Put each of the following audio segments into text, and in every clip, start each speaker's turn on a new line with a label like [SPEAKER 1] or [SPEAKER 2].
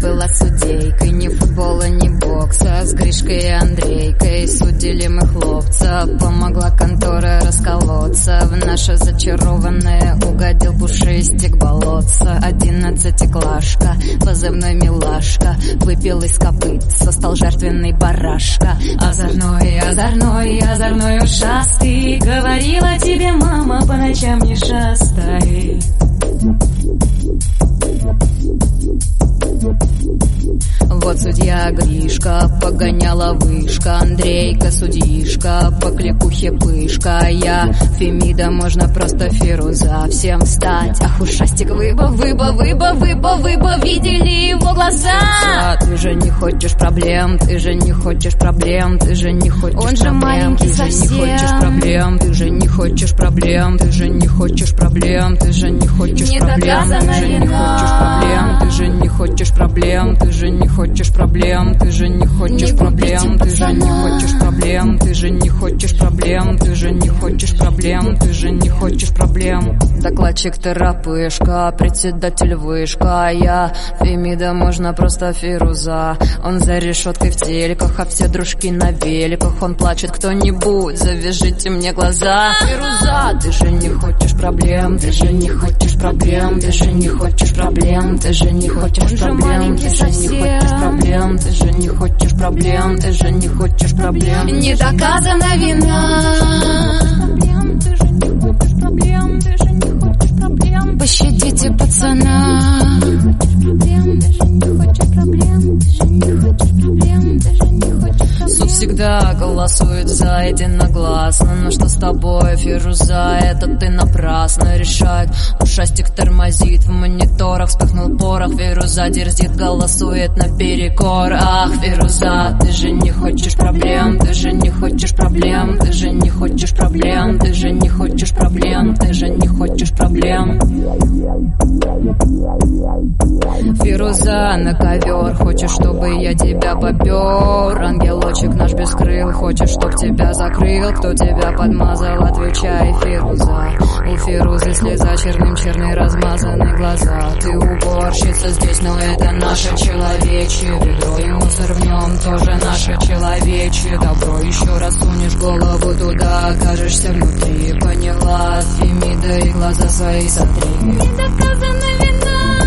[SPEAKER 1] Была судейкой, ни футбола, ни бокса С Гришкой и Андрейкой судили мы хлопца. Помогла контора расколоться В наше зачарованное угодил пушистик болотца. Одиннадцатиклашка, позывной милашка Выпил из копытца, стал жертвенный барашка. Озорной, озорной, озорной ушастый Говорила тебе мама по ночам не шастай Вот судья Гришка, погоняла вышка, Андрейка, судишка, по кликухе пышка, я Фемида, можно просто Фируза, всем встать. Ах, ушастик, выба, выба, выба, выба, выба, видели его глаза? Ты же не хочешь проблем, ты же не хочешь проблем, ты же не хочешь
[SPEAKER 2] Он же маленький
[SPEAKER 1] ты же не
[SPEAKER 2] совсем.
[SPEAKER 1] хочешь проблем, ты же не хочешь проблем, ты же не хочешь проблем, ты же не хочешь проблем, ты же не хочешь ты же не хочешь проблем, ты же не хочешь проблем, ты же не хочешь проблем. Докладчик терапышка, председатель вышка, я Фемида, можно просто Фируза. Он за решеткой в телеках, а все дружки на великах. Он плачет, кто-нибудь, завяжите мне глаза. Фируза, ты же не хочешь проблем, ты же не хочешь проблем, ты же не хочешь проблем, ты же не хочешь проблем, ты же не хочешь проблем, ты же не хочешь проблем, ты же не хочешь проблем.
[SPEAKER 2] Не доказана вина
[SPEAKER 1] love.
[SPEAKER 2] Пощадите пацана.
[SPEAKER 1] Проблем, ты же не хочешь проблем, ты же не хочешь проблем, ты же не хочешь Суд всегда голосует за единогласно. Но что с тобой, Фируза, это ты напрасно решает Ушастик тормозит в мониторах, вспыхнул порох. Фируза дерзит, голосует наперекор Ах, Фируза, ты же не хочешь проблем, ты же не хочешь проблем Ты же не хочешь проблем, ты же не хочешь проблем, ты же не хочешь проблем. Фируза на ковер Хочешь, чтобы я тебя попер Ангелочек наш без крыл Хочешь, чтоб тебя закрыл? Кто тебя подмазал, отвечай, Фируза У Фирузы слеза черным черные размазаны глаза. Ты уборщица здесь, но это наше человечье Ведро и мусор в нем тоже наше человечье. Добро еще раз сунешь голову туда Окажешься внутри, поняла Фемида и глаза свои сотри.
[SPEAKER 2] Доказана вина.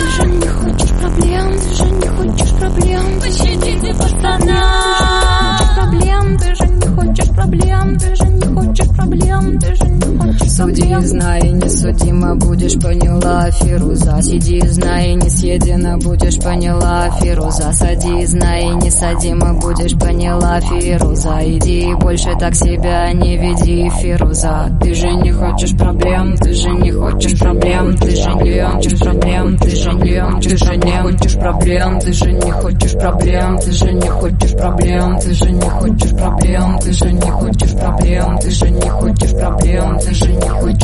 [SPEAKER 1] Ты же не хочешь проблем, ты же не хочешь проблем,
[SPEAKER 2] Пощадите пацана
[SPEAKER 1] Суди, знай, не судима будешь, поняла, Фируза Сиди, знай, не съедена будешь, поняла, Фируза Сади, знай, не садима будешь, поняла, Фируза Иди, больше так себя не веди, Фируза Ты же не хочешь проблем, ты же не хочешь проблем, ты же не хочешь проблем, ты же не ты же не хочешь проблем, ты же не хочешь проблем, ты же не хочешь проблем, ты же не хочешь проблем, ты же не хочешь проблем, ты же не хочешь проблем, ты же не Would